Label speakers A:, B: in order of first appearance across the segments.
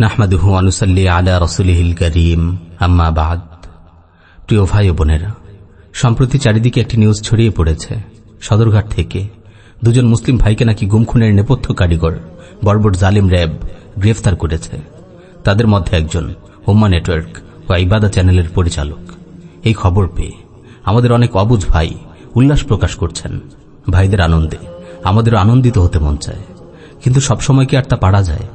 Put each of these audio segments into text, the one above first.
A: নাহমাদুহু আনুসাল্লি আলা রসুলিহিল করিম। আম্মা বাদ। প্রিয় ভাই বোনেরা, সম্প্রতি চারিদিকে একটি নিউজ ছড়িয়ে পড়েছে। সদরঘাট থেকে দুজন মুসলিম ভাইকে নাকি গুমখুনের নেপথ্য কারিগর বর্বর জালিম র্যাব, গ্রেফতার করেছে। তাদের মধ্যে একজন হোম্মা নেটওয়ার্ক ও ইবাদা চ্যানেলের পরিচালক। এই খবর পেয়ে আমাদের অনেক অবুঝ ভাই উল্লাস প্রকাশ করছেন। ভাইদের আনন্দে আমাদের আনন্দিত হতে মন চায়। কিন্তু সবসময় কি আর তা পারা যায়?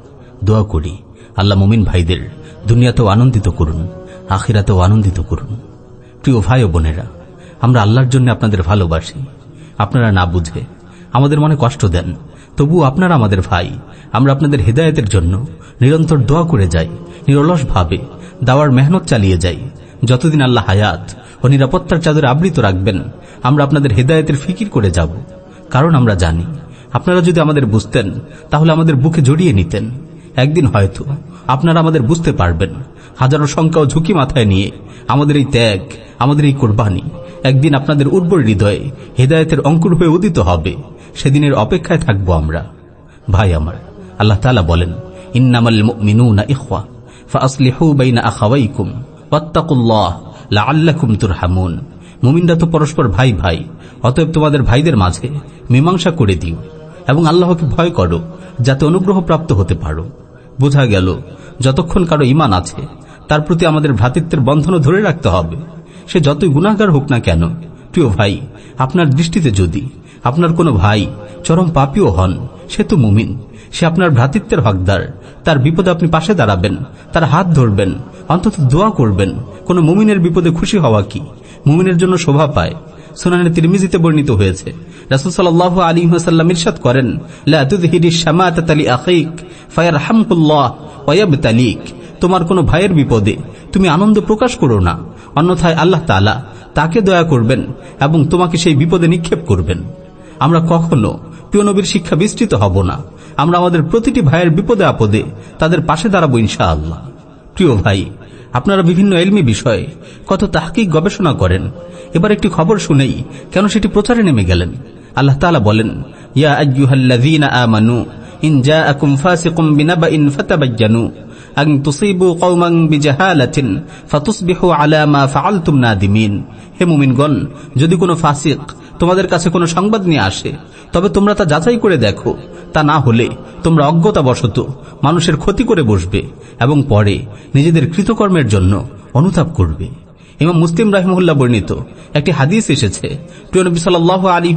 A: দোয়া করি আল্লাহ মুমিন ভাইদের দুনিয়াতেও আনন্দিত করুন, আখিরাতেও আনন্দিত করুন। প্রিয় ভাই ও বোনেরা, আমরা আল্লাহর জন্য আপনাদের ভালোবাসি। আপনারা না বুঝে আমাদের মনে কষ্ট দেন তবু আপনারা আমাদের ভাই। আমরা আপনাদের হৃদায়তের জন্য নিরন্তর দোয়া করে যাই নিরলস ভাবে দাওয়ার মেহনত চালিয়ে যাই। যতদিন আল্লাহ হায়াত ও নিরাপত্তার চাদর আবৃত রাখবেন, আমরা আপনাদের হৃদায়তের ফিকির করে যাব। কারণ আমরা জানি, আপনারা যদি আমাদের বুঝতেন, তাহলে আমাদের বুকে জড়িয়ে নিতেন। একদিন হয়তো আপনারা আমাদের বুঝতে পারবেন। হাজারো সংখ্যা ও ঝুঁকি মাথায় নিয়ে আমাদের এই ত্যাগ, আমাদের এই কোরবানি একদিন আপনাদের উর্বর হৃদয়ে হৃদায়তের অঙ্কুর হয়ে উদিত হবে। সেদিনের অপেক্ষায় থাকব আমরা। ভাই আমার, আল্লাহ তালা বলেন, ইন্নামাল মিনুনা ইখওয়া ফাসলিহু বাইনা আখাওয়াইকুম, ওয়াত্তাকুল্লাহ লাআল্লাকুম তুরহামুন। মুমিনরা তো পরস্পর ভাই ভাই, অতএব তোমাদের ভাইদের মাঝে মীমাংসা করে দিও এবং আল্লাহকে ভয় করো যাতে অনুগ্রহ প্রাপ্ত হতে পারো। বোঝা গেল, যতক্ষণ কারও ইমান আছে, তার প্রতি আমাদের ভ্রাতৃত্বের বন্ধনও ধরে রাখতে হবে। সে যতই গুণাগার হোক না কেন, প্রিয় ভাই, আপনার দৃষ্টিতে যদি আপনার কোনো ভাই চরম পাপিও হন, সে তো মুমিন। সে আপনার ভ্রাতৃত্বের হকদার। তার বিপদে আপনি পাশে দাঁড়াবেন, তার হাত ধরবেন, অন্তত দোয়া করবেন। কোন মুমিনের বিপদে খুশি হওয়া কি? মুমিনের জন্য শোভা পায়। সুনানের তিরমিজিতে বর্ণিত হয়েছে, রাসুল সাল আলী সাল্লাম ইরশাদ করেন তালিক তোমার কোন ভাইয়ের বিপদে তুমি আনন্দ প্রকাশ করো না। অন্যথায় আল্লাহ তালা তাকে দয়া করবেন এবং তোমাকে সেই বিপদে নিক্ষেপ করবেন। আমরা কখনো প্রিয় নবীর শিক্ষা বিস্তৃত হব না। আমরা আমাদের প্রতিটি ভাইয়ের বিপদে আপদে তাদের পাশে দাঁড়াবো ইনশা আল্লাহ প্রিয় ভাই, আপনারা বিভিন্ন এলমি বিষয়ে কত তাহকিক গবেষণা করেন। এবার একটি খবর শুনেই কেন সেটি প্রচারে নেমে গেলেন? আল্লাহ তালা বলেন, ইয়া আজ্জুহাল্লাযীনা আমানু ইন জাআকুম ফাসিকুম বিনাবাইন ফাতাবায়্যানু আন তুসিবু কওমান বিজাহালাতিন ফাতুসবিহু আলা মা ফাআলতুম নাদিমিন হে মুমিনগণ, যদি কোনো ফাসিক তোমাদের কাছে কোনো সংবাদ নিয়ে আসে, তবে তোমরা তা যাচাই করে দেখো। তা না হলে তোমরা অজ্ঞতাবশত মানুষের ক্ষতি করে বসবে এবং পরে নিজেদের কৃতকর্মের জন্য অনুতাপ করবে। ইমাম মুসলিম রাহিমুল্লাহ বর্ণিত। একটি হাদিস এসেছে প্রিয়নবী সাল আলী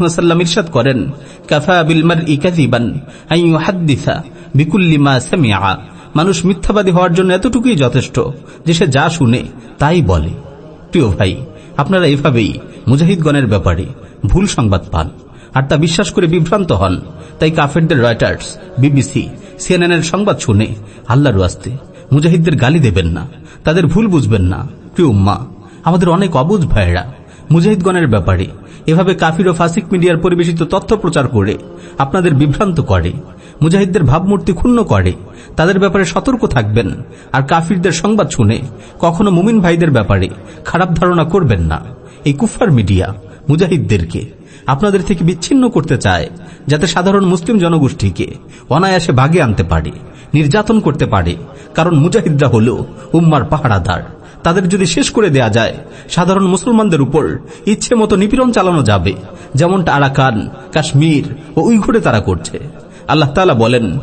A: ইরশাদ করেন, কাফা বিলমার হাদ্দিসা বিকুল্লিমা সামিয়া মানুষ মিথ্যাবাদী হওয়ার জন্য এতটুকুই যথেষ্ট যে সে যা শুনে তাই বলে। প্রিয় ভাই, আপনারা এভাবেই মুজাহিদগণের ব্যাপারে ভুল সংবাদ পান, আর তা বিশ্বাস করে বিভ্রান্ত হন। তাই কাফেরদের রয়টার্স, বিবিসি সিএনএন এর সংবাদ শুনে আল্লাহর আসতে মুজাহিদদের গালি দেবেন না, তাদের ভুল বুঝবেন না। প্রিয় উম্মা আমাদের অনেক অবুঝ ভাইয়েরা, মুজাহিদগণের ব্যাপারে, এভাবে কাফির ও ফাসিক মিডিয়ার পরিবেশিত তথ্য প্রচার করে আপনাদের বিভ্রান্ত করে, মুজাহিদদের ভাবমূর্তি ক্ষুণ্ণ করে, তাদের ব্যাপারে সতর্ক থাকবেন, আর কাফিরদের সংবাদ শুনে কখনো মুমিন ভাইদের ব্যাপারে খারাপ ধারণা করবেন না। এই কুফার মিডিয়া মুজাহিদদেরকে আপনাদের থেকে বিচ্ছিন্ন করতে চায়, যাতে সাধারণ মুসলিম জনগোষ্ঠীকে অনায়াসে ভাগে আনতে পারে, নির্যাতন করতে পারে, কারণ মুজাহিদরা হল উম্মার পাহারাদার। তাদের যদি শেষ করে দেয়া যায়, সাধারণ মুসলমানদের উপর ইচ্ছে মতো নিপীড়ন চালানো যাবে, যেমনটা আরাকান, কাশ্মীর ও উইঘুরে তারা করছে। আল্লাহ তালা বলেন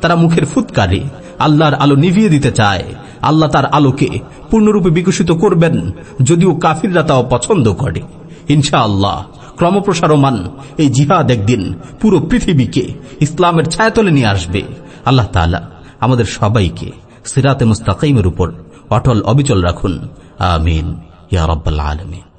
A: তারা মুখের ফুৎকারে আল্লাহর আলো নিভিয়ে দিতে চায়। আল্লাহ তার আলোকে পূর্ণরূপে বিকশিত করবেন, যদিও কাফিররা তাও পছন্দ করে। ইনশা আল্লাহ ক্রমপ্রসারমান। এই জিহাদ একদিন পুরো পৃথিবীকে ইসলামের ছায়াতলে নিয়ে আসবে। আল্লাহ তালা আমাদের সবাইকে সিরাতে মুস্তাকিমের উপর অটল অবিচল রাখুন। আমিন। ইয়া আলমিন।